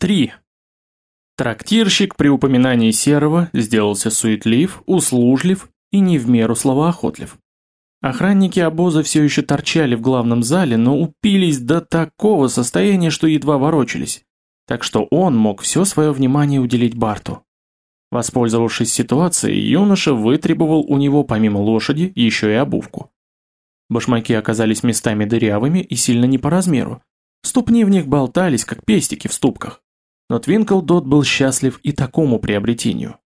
3. Трактирщик при упоминании Серого сделался суетлив, услужлив и не в меру словоохотлив. Охранники обоза все еще торчали в главном зале, но упились до такого состояния, что едва ворочались, так что он мог все свое внимание уделить Барту. Воспользовавшись ситуацией, юноша вытребовал у него помимо лошади еще и обувку. Башмаки оказались местами дырявыми и сильно не по размеру. Ступни в них болтались, как пестики в ступках. Но Твинклдот был счастлив и такому приобретению.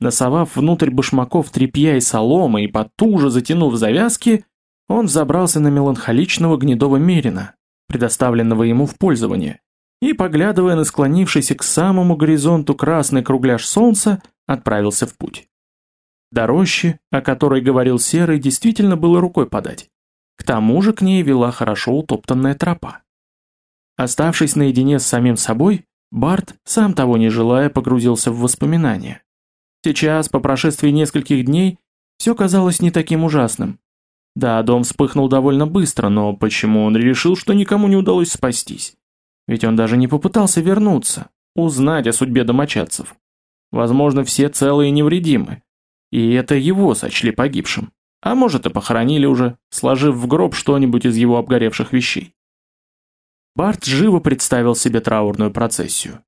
Носовав внутрь башмаков тряпья и соломы и потуже затянув завязки, он взобрался на меланхоличного гнедого мерина, предоставленного ему в пользование, и, поглядывая на склонившийся к самому горизонту красный кругляш солнца, отправился в путь. До рощи, о которой говорил Серый, действительно было рукой подать. К тому же к ней вела хорошо утоптанная тропа. Оставшись наедине с самим собой, Барт, сам того не желая, погрузился в воспоминания. Сейчас, по прошествии нескольких дней, все казалось не таким ужасным. Да, дом вспыхнул довольно быстро, но почему он решил, что никому не удалось спастись? Ведь он даже не попытался вернуться, узнать о судьбе домочадцев. Возможно, все целые и невредимы. И это его сочли погибшим. А может и похоронили уже, сложив в гроб что-нибудь из его обгоревших вещей. Барт живо представил себе траурную процессию.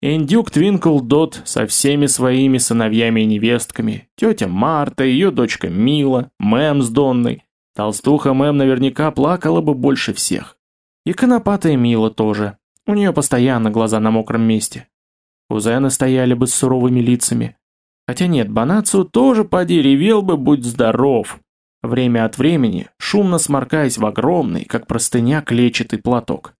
Индюк Твинкл Дот со всеми своими сыновьями и невестками, тетя Марта, ее дочка Мила, Мэм с Донной. Толстуха Мэм наверняка плакала бы больше всех. И конопатая Мила тоже, у нее постоянно глаза на мокром месте. Кузены стояли бы с суровыми лицами. Хотя нет, Банацу тоже поди ревел бы, будь здоров. Время от времени, шумно сморкаясь в огромный, как простыня, клетчатый платок.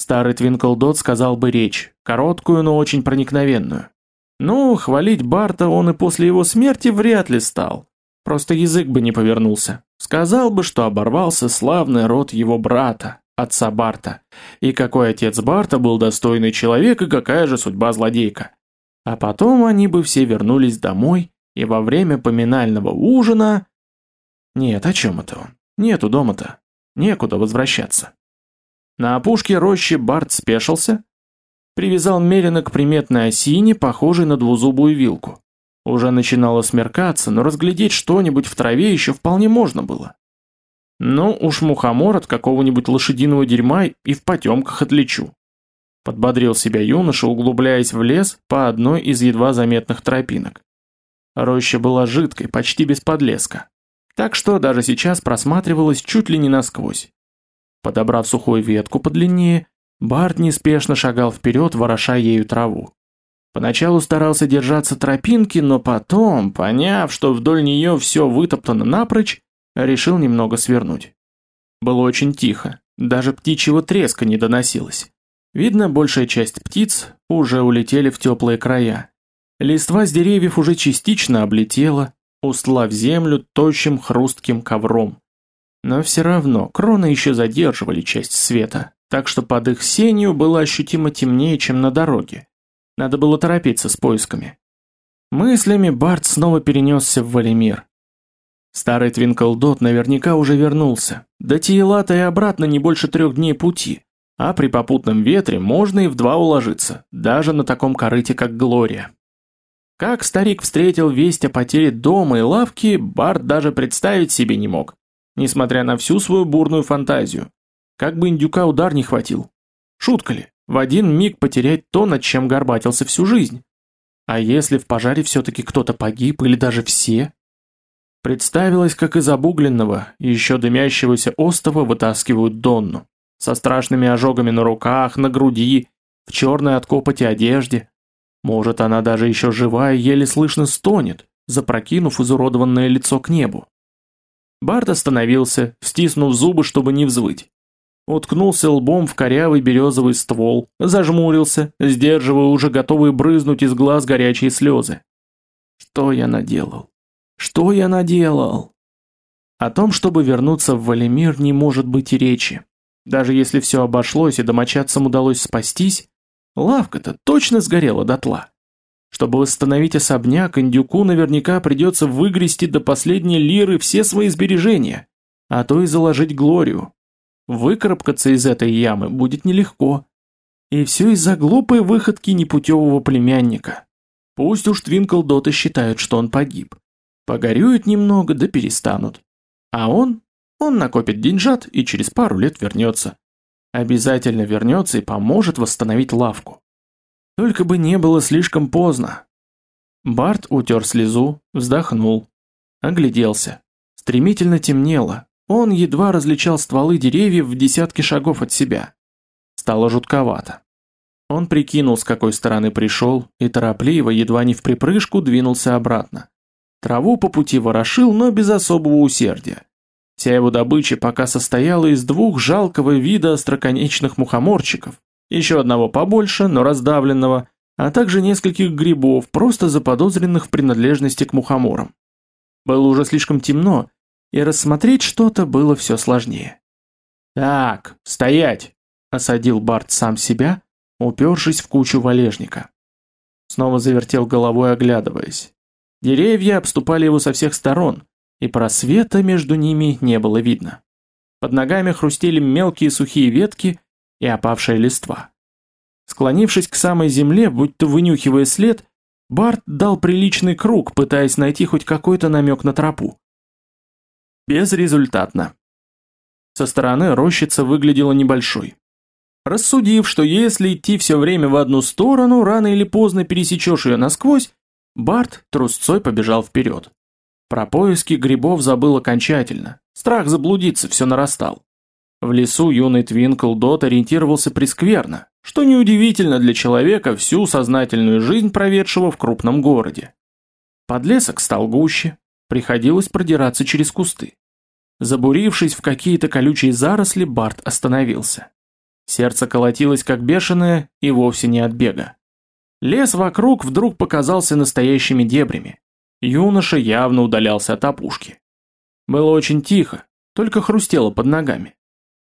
Старый Твинклдот сказал бы речь, короткую, но очень проникновенную. Ну, хвалить Барта он и после его смерти вряд ли стал. Просто язык бы не повернулся. Сказал бы, что оборвался славный род его брата, отца Барта. И какой отец Барта был достойный человек и какая же судьба злодейка. А потом они бы все вернулись домой, и во время поминального ужина... Нет, о чем это он? Нету дома-то. Некуда возвращаться. На опушке рощи Барт спешился, привязал Мерина к приметной осине, похожей на двузубую вилку. Уже начинало смеркаться, но разглядеть что-нибудь в траве еще вполне можно было. Ну, уж мухомор от какого-нибудь лошадиного дерьма и в потемках отличу. Подбодрил себя юноша, углубляясь в лес по одной из едва заметных тропинок. Роща была жидкой, почти без подлеска. Так что даже сейчас просматривалась чуть ли не насквозь. Подобрав сухую ветку подлиннее, Барт неспешно шагал вперед, вороша ею траву. Поначалу старался держаться тропинки, но потом, поняв, что вдоль нее все вытоптано напрочь, решил немного свернуть. Было очень тихо, даже птичьего треска не доносилось. Видно, большая часть птиц уже улетели в теплые края. Листва с деревьев уже частично облетела, устлав землю тощим хрустким ковром. Но все равно кроны еще задерживали часть света, так что под их сенью было ощутимо темнее, чем на дороге. Надо было торопиться с поисками. Мыслями Барт снова перенесся в Валимир. Старый Твинклдот наверняка уже вернулся. До Тиелата и обратно не больше трех дней пути, а при попутном ветре можно и в два уложиться, даже на таком корыте, как Глория. Как старик встретил весть о потере дома и лавки, Барт даже представить себе не мог, несмотря на всю свою бурную фантазию. Как бы индюка удар не хватил. Шутка ли, в один миг потерять то, над чем горбатился всю жизнь? А если в пожаре все-таки кто-то погиб или даже все, Представилось, как из обугленного, еще дымящегося остова вытаскивают Донну. Со страшными ожогами на руках, на груди, в черной от копоти одежде. Может, она даже еще живая, еле слышно стонет, запрокинув изуродованное лицо к небу. Барт остановился, стиснув зубы, чтобы не взвыть. Уткнулся лбом в корявый березовый ствол, зажмурился, сдерживая уже готовые брызнуть из глаз горячие слезы. Что я наделал? Что я наделал? О том, чтобы вернуться в Валимир, не может быть и речи. Даже если все обошлось и домочадцам удалось спастись, лавка-то точно сгорела дотла. Чтобы восстановить особняк, индюку наверняка придется выгрести до последней лиры все свои сбережения, а то и заложить Глорию. Выкарабкаться из этой ямы будет нелегко. И все из-за глупой выходки непутевого племянника. Пусть уж Твинклдоты считают, что он погиб. Погорюют немного, да перестанут. А он? Он накопит деньжат и через пару лет вернется. Обязательно вернется и поможет восстановить лавку. Только бы не было слишком поздно. Барт утер слезу, вздохнул. Огляделся. Стремительно темнело. Он едва различал стволы деревьев в десятке шагов от себя. Стало жутковато. Он прикинул, с какой стороны пришел, и торопливо, едва не в припрыжку, двинулся обратно. Траву по пути ворошил, но без особого усердия. Вся его добыча пока состояла из двух жалкого вида остроконечных мухоморчиков, еще одного побольше, но раздавленного, а также нескольких грибов, просто заподозренных в принадлежности к мухоморам. Было уже слишком темно, и рассмотреть что-то было все сложнее. «Так, стоять!» – осадил Барт сам себя, упершись в кучу валежника. Снова завертел головой, оглядываясь. Деревья обступали его со всех сторон, и просвета между ними не было видно. Под ногами хрустели мелкие сухие ветки и опавшая листва. Склонившись к самой земле, будто вынюхивая след, Барт дал приличный круг, пытаясь найти хоть какой-то намек на тропу. Безрезультатно. Со стороны рощица выглядела небольшой. Рассудив, что если идти все время в одну сторону, рано или поздно пересечешь ее насквозь, Барт трусцой побежал вперед. Про поиски грибов забыл окончательно. Страх заблудиться все нарастал. В лесу юный Твинкл Дот ориентировался прескверно, что неудивительно для человека, всю сознательную жизнь проведшего в крупном городе. Подлесок стал гуще, приходилось продираться через кусты. Забурившись в какие-то колючие заросли, Барт остановился. Сердце колотилось как бешеное и вовсе не от бега. Лес вокруг вдруг показался настоящими дебрями. Юноша явно удалялся от опушки. Было очень тихо, только хрустело под ногами.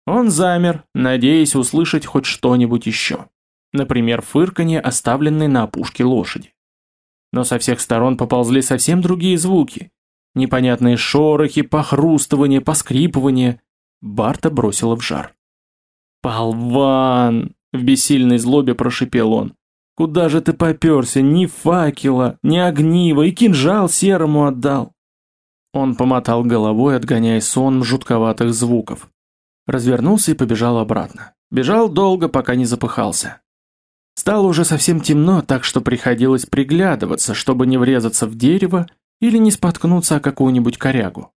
Он замер, надеясь услышать хоть что-нибудь еще. Например, фырканье, оставленной на опушке лошади. Но со всех сторон поползли совсем другие звуки. Непонятные шорохи, похрустывание, поскрипывание. Барта бросило в жар. «Болван!» — в бессильной злобе прошипел он. Куда же ты попёрся? Ни факела, ни огнива, и кинжал серому отдал. Он помотал головой, отгоняя сон жутковатых звуков. Развернулся и побежал обратно. Бежал долго, пока не запыхался. Стало уже совсем темно, так что приходилось приглядываться, чтобы не врезаться в дерево или не споткнуться о какую-нибудь корягу.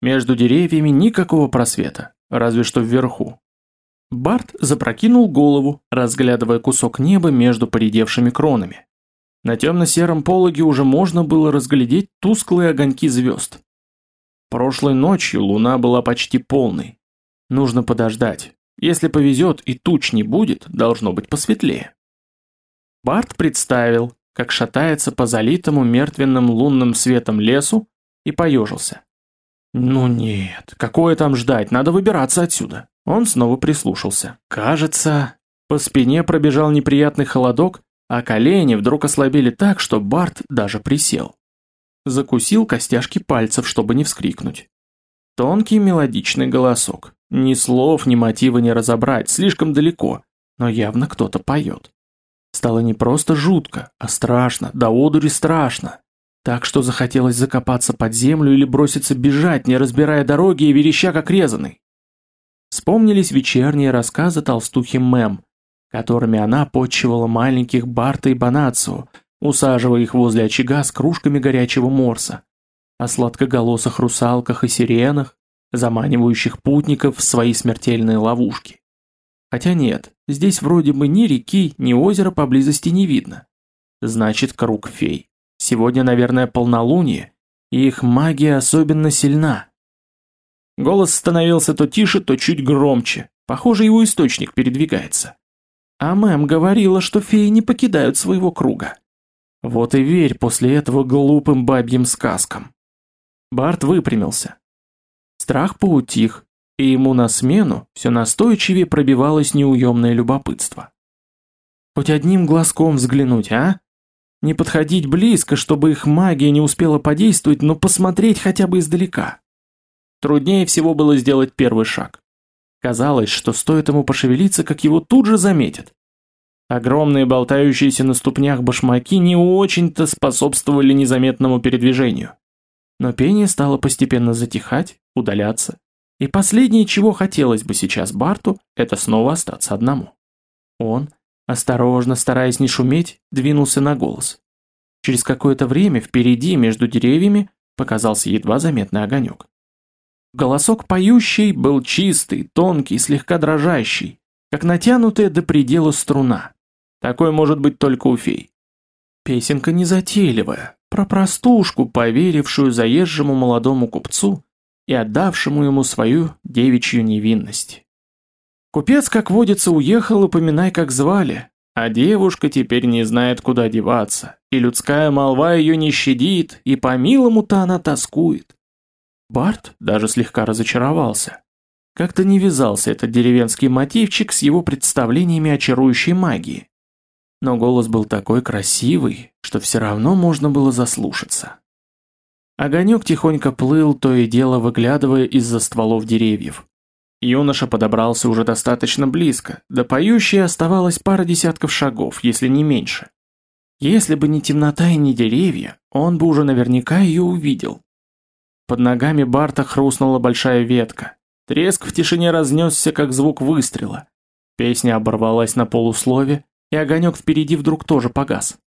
Между деревьями никакого просвета, разве что вверху. Барт запрокинул голову, разглядывая кусок неба между поредевшими кронами. На темно-сером пологе уже можно было разглядеть тусклые огоньки звезд. Прошлой ночью луна была почти полной. Нужно подождать. Если повезет и туч не будет, должно быть посветлее. Барт представил, как шатается по залитому мертвенным лунным светом лесу, и поежился. Ну нет, какое там ждать, надо выбираться отсюда. Он снова прислушался. Кажется, по спине пробежал неприятный холодок, а колени вдруг ослабели так, что Барт даже присел. Закусил костяшки пальцев, чтобы не вскрикнуть. Тонкий мелодичный голосок. Ни слов, ни мотива не разобрать, слишком далеко, но явно кто-то поет. Стало не просто жутко, а страшно, до одури страшно. Так что захотелось закопаться под землю или броситься бежать, не разбирая дороги и вереща как резаный. Вспомнились вечерние рассказы толстухи Мэм, которыми она почивала маленьких Барта и Банацу, усаживая их возле очага с кружками горячего морса, о сладкоголосых русалках и сиренах, заманивающих путников в свои смертельные ловушки. Хотя нет, здесь вроде бы ни реки, ни озера поблизости не видно. Значит, круг фей. Сегодня, наверное, полнолуние, и их магия особенно сильна. Голос становился то тише, то чуть громче. Похоже, его источник передвигается. А мэм говорила, что феи не покидают своего круга. Вот и верь после этого глупым бабьим сказкам. Барт выпрямился. Страх поутих, и ему на смену все настойчивее пробивалось неуемное любопытство. Хоть одним глазком взглянуть, а? Не подходить близко, чтобы их магия не успела подействовать, но посмотреть хотя бы издалека. Труднее всего было сделать первый шаг. Казалось, что стоит ему пошевелиться, как его тут же заметят. Огромные болтающиеся на ступнях башмаки не очень-то способствовали незаметному передвижению. Но пение стало постепенно затихать, удаляться, и последнее, чего хотелось бы сейчас Барту, это снова остаться одному. Он, осторожно, стараясь не шуметь, двинулся на голос. Через какое-то время впереди, между деревьями, показался едва заметный огонек. Голосок поющий был чистый, тонкий, слегка дрожащий, как натянутая до предела струна. Такой может быть только у фей. Песенка незатейливая, про простушку, поверившую заезжему молодому купцу и отдавшему ему свою девичью невинность. Купец, как водится, уехал, упоминай, как звали, а девушка теперь не знает, куда деваться, и людская молва ее не щадит, и по-милому-то она тоскует. Барт даже слегка разочаровался. Как-то не вязался этот деревенский мотивчик с его представлениями о чарующей магии. Но голос был такой красивый, что все равно можно было заслушаться. Огонек тихонько плыл, то и дело выглядывая из-за стволов деревьев. Юноша подобрался уже достаточно близко, до поющей оставалось пара десятков шагов, если не меньше. Если бы не темнота и не деревья, он бы уже наверняка ее увидел. Под ногами Барта хрустнула большая ветка. Треск в тишине разнесся, как звук выстрела. Песня оборвалась на полуслове, и огонек впереди вдруг тоже погас.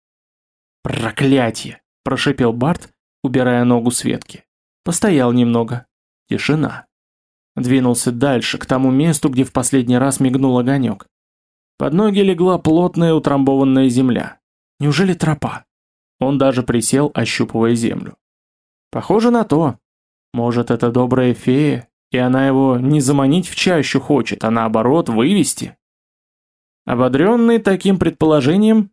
«Проклятье!» – прошепел Барт, убирая ногу с ветки. Постоял немного. Тишина. Двинулся дальше, к тому месту, где в последний раз мигнул огонек. Под ноги легла плотная утрамбованная земля. Неужели тропа? Он даже присел, ощупывая землю. Похоже на то. Может, это добрая фея, и она его не заманить в чащу хочет, а наоборот вывести? Ободренный таким предположением,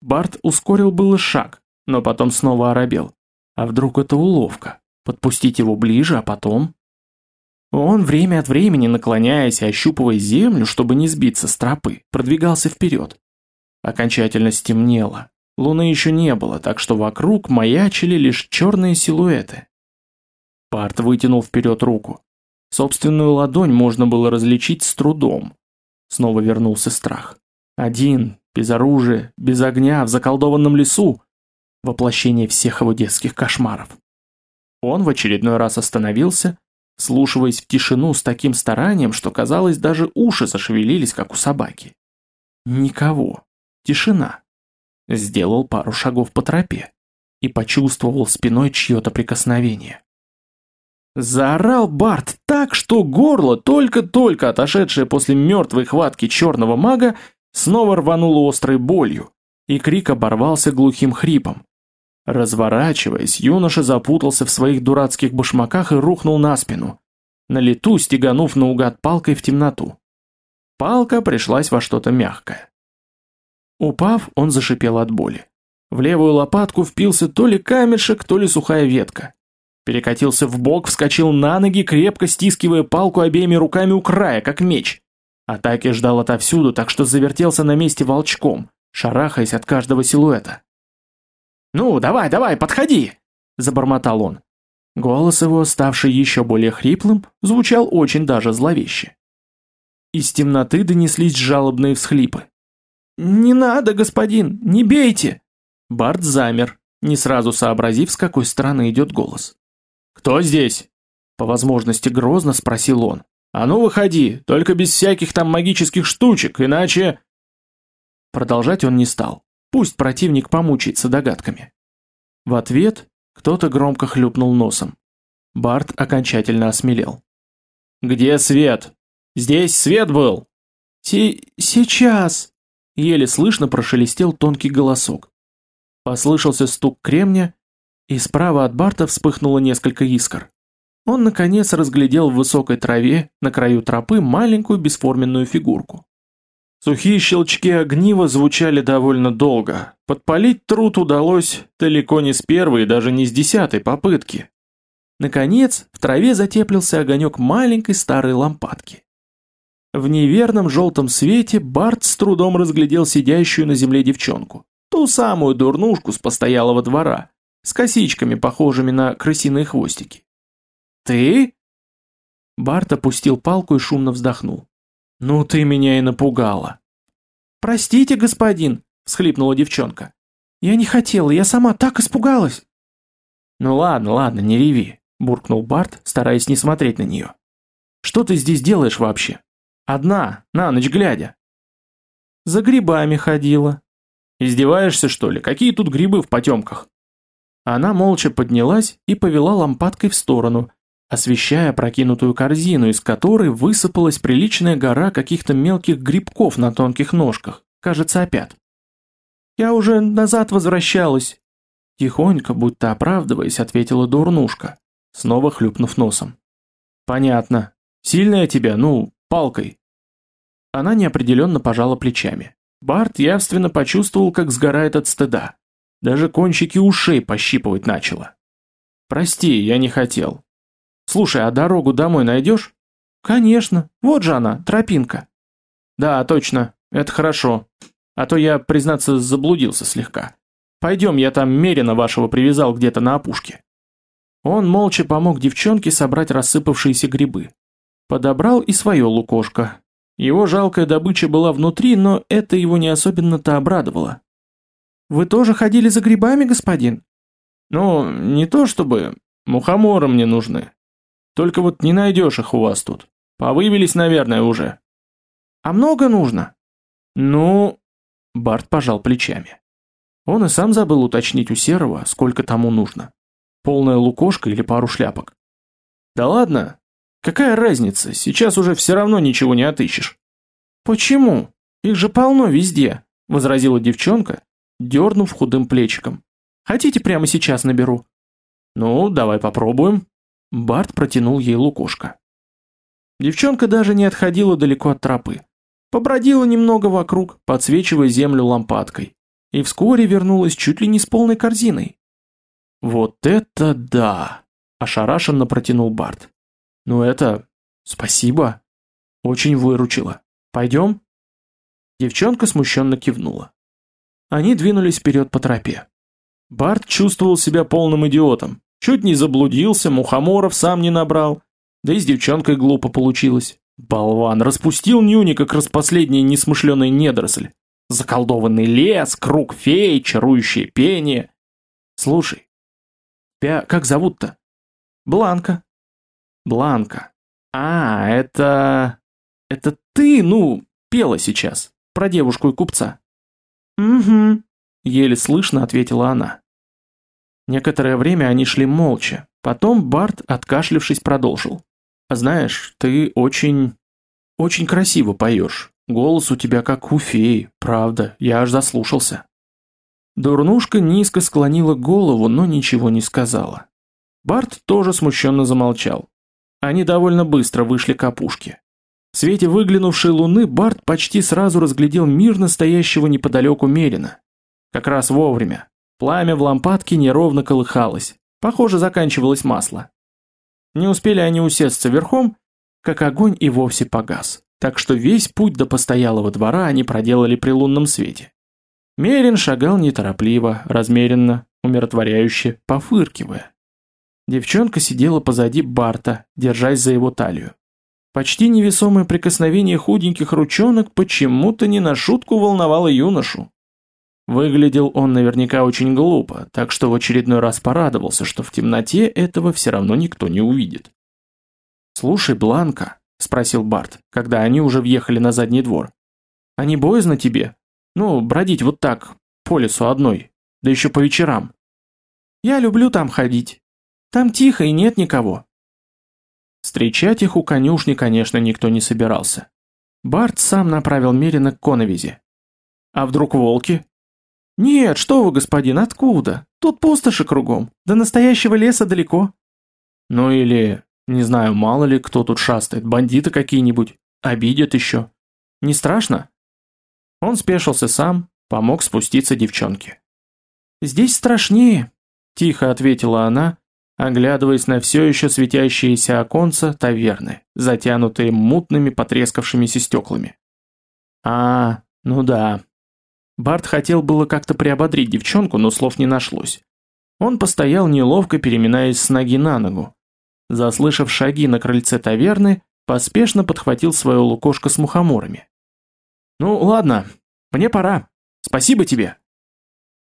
Барт ускорил было шаг, но потом снова оробел. А вдруг это уловка? Подпустить его ближе, а потом... Он, время от времени наклоняясь и ощупывая землю, чтобы не сбиться с тропы, продвигался вперед. Окончательно стемнело. Луны еще не было, так что вокруг маячили лишь черные силуэты. Парт вытянул вперед руку. Собственную ладонь можно было различить с трудом. Снова вернулся страх. Один, без оружия, без огня, в заколдованном лесу воплощение всех его детских кошмаров. Он в очередной раз остановился, слушаясь в тишину с таким старанием, что казалось, даже уши зашевелились, как у собаки. Никого. Тишина. Сделал пару шагов по тропе и почувствовал спиной чье-то прикосновение. Заорал Барт так, что горло, только-только отошедшее после мертвой хватки черного мага, снова рвануло острой болью, и крик оборвался глухим хрипом. Разворачиваясь, юноша запутался в своих дурацких башмаках и рухнул на спину, на лету стеганув наугад палкой в темноту. Палка пришлась во что-то мягкое. Упав, он зашипел от боли. В левую лопатку впился то ли камешек, то ли сухая ветка. Перекатился в бок, вскочил на ноги, крепко стискивая палку обеими руками у края, как меч. Атаки ждал отовсюду, так что завертелся на месте волчком, шарахаясь от каждого силуэта. «Ну, давай, давай, подходи!» – забормотал он. Голос его, ставший еще более хриплым, звучал очень даже зловеще. Из темноты донеслись жалобные всхлипы. «Не надо, господин, не бейте!» Барт замер, не сразу сообразив, с какой стороны идет голос. «Кто здесь?» По возможности грозно спросил он. «А ну выходи, только без всяких там магических штучек, иначе...» Продолжать он не стал. Пусть противник помучается догадками. В ответ кто-то громко хлюпнул носом. Барт окончательно осмелел. «Где свет? Здесь свет был!» Си «Сейчас!» Еле слышно прошелестел тонкий голосок. Послышался стук кремня, и справа от Барта вспыхнуло несколько искр. Он, наконец, разглядел в высокой траве на краю тропы маленькую бесформенную фигурку. Сухие щелчки огнива звучали довольно долго. Подпалить труд удалось далеко не с первой даже не с десятой попытки. Наконец, в траве затеплился огонек маленькой старой лампадки. В неверном желтом свете Барт с трудом разглядел сидящую на земле девчонку. Ту самую дурнушку с постоялого двора, с косичками, похожими на крысиные хвостики. «Ты?» Барт опустил палку и шумно вздохнул. «Ну ты меня и напугала!» «Простите, господин», — всхлипнула девчонка. «Я не хотела, я сама так испугалась». «Ну ладно, ладно, не реви», — буркнул Барт, стараясь не смотреть на нее. «Что ты здесь делаешь вообще? Одна, на ночь глядя». «За грибами ходила». «Издеваешься, что ли? Какие тут грибы в потемках?» Она молча поднялась и повела лампадкой в сторону, освещая прокинутую корзину, из которой высыпалась приличная гора каких-то мелких грибков на тонких ножках, кажется, опять. «Я уже назад возвращалась», — тихонько, будто оправдываясь, ответила дурнушка, снова хлюпнув носом. «Понятно. Сильная тебя, ну, палкой». Она неопределенно пожала плечами. Барт явственно почувствовал, как сгорает от стыда. Даже кончики ушей пощипывать начало. «Прости, я не хотел. Слушай, а дорогу домой найдешь?» «Конечно. Вот же она, тропинка». «Да, точно. Это хорошо. А то я, признаться, заблудился слегка. Пойдем, я там Мерина вашего привязал где-то на опушке». Он молча помог девчонке собрать рассыпавшиеся грибы. Подобрал и свое лукошко. Его жалкая добыча была внутри, но это его не особенно-то обрадовало. «Вы тоже ходили за грибами, господин?» «Ну, не то чтобы. Мухоморы мне нужны. Только вот не найдешь их у вас тут. Повывелись, наверное, уже». «А много нужно?» «Ну...» Барт пожал плечами. Он и сам забыл уточнить у Серого, сколько тому нужно. Полная лукошка или пару шляпок. «Да ладно, какая разница, сейчас уже все равно ничего не отыщешь». «Почему? Их же полно везде», — возразила девчонка, дернув худым плечиком. «Хотите, прямо сейчас наберу?» «Ну, давай попробуем». Барт протянул ей лукошко. Девчонка даже не отходила далеко от тропы. Побродила немного вокруг, подсвечивая землю лампадкой. И вскоре вернулась чуть ли не с полной корзиной. «Вот это да!» – ошарашенно протянул Барт. «Ну это... спасибо. Очень выручила. Пойдем?» Девчонка смущенно кивнула. Они двинулись вперед по тропе. Барт чувствовал себя полным идиотом. Чуть не заблудился, мухоморов сам не набрал. Да и с девчонкой глупо получилось. Болван, распустил нюни, как распоследняя несмышленая недоросль. Заколдованный лес, круг фей, чарующее пение. Слушай, тебя как зовут-то? Бланка. Бланка. А, это... Это ты, ну, пела сейчас. Про девушку и купца. Угу. Еле слышно ответила она. Некоторое время они шли молча. Потом Барт, откашлившись, продолжил. «Знаешь, ты очень... очень красиво поешь. Голос у тебя как у феи, правда, я аж заслушался». Дурнушка низко склонила голову, но ничего не сказала. Барт тоже смущенно замолчал. Они довольно быстро вышли к опушке. В свете выглянувшей луны Барт почти сразу разглядел мир настоящего неподалеку Мерина. Как раз вовремя. Пламя в лампадке неровно колыхалось. Похоже, заканчивалось масло. Не успели они усесться верхом, как огонь и вовсе погас. Так что весь путь до постоялого двора они проделали при лунном свете. Мерин шагал неторопливо, размеренно, умиротворяюще, пофыркивая. Девчонка сидела позади Барта, держась за его талию. Почти невесомое прикосновение худеньких ручонок почему-то не на шутку волновало юношу. Выглядел он наверняка очень глупо, так что в очередной раз порадовался, что в темноте этого все равно никто не увидит. «Слушай, Бланка», — спросил Барт, когда они уже въехали на задний двор, — «а не боязно тебе? Ну, бродить вот так, по лесу одной, да еще по вечерам». «Я люблю там ходить. Там тихо и нет никого». Встречать их у конюшни, конечно, никто не собирался. Барт сам направил Мерина к коновизе. «А вдруг волки?» «Нет, что вы, господин, откуда? Тут пустоши кругом, до настоящего леса далеко». «Ну или, не знаю, мало ли кто тут шастает, бандиты какие-нибудь, обидят еще. Не страшно?» Он спешился сам, помог спуститься девчонке. «Здесь страшнее», — тихо ответила она, оглядываясь на все еще светящиеся оконца таверны, затянутые мутными потрескавшимися стеклами. «А, ну да, Барт хотел было как-то приободрить девчонку, но слов не нашлось. Он постоял неловко, переминаясь с ноги на ногу. Заслышав шаги на крыльце таверны, поспешно подхватил свое лукошко с мухоморами. «Ну, ладно, Мне пора. Спасибо тебе!»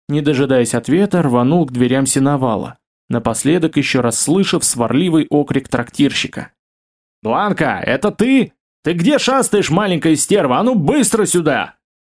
Не дожидаясь ответа, рванул к дверям сеновала, напоследок еще раз слышав сварливый окрик трактирщика. «Бланка, это ты? Ты где шастаешь, маленькая стерва? А ну быстро сюда!»